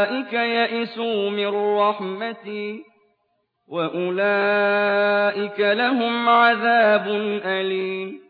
أُولَٰئِكَ يَئِسُوا مِن رَّحْمَتِي وَأُولَٰئِكَ لَهُمْ عَذَابٌ أَلِيمٌ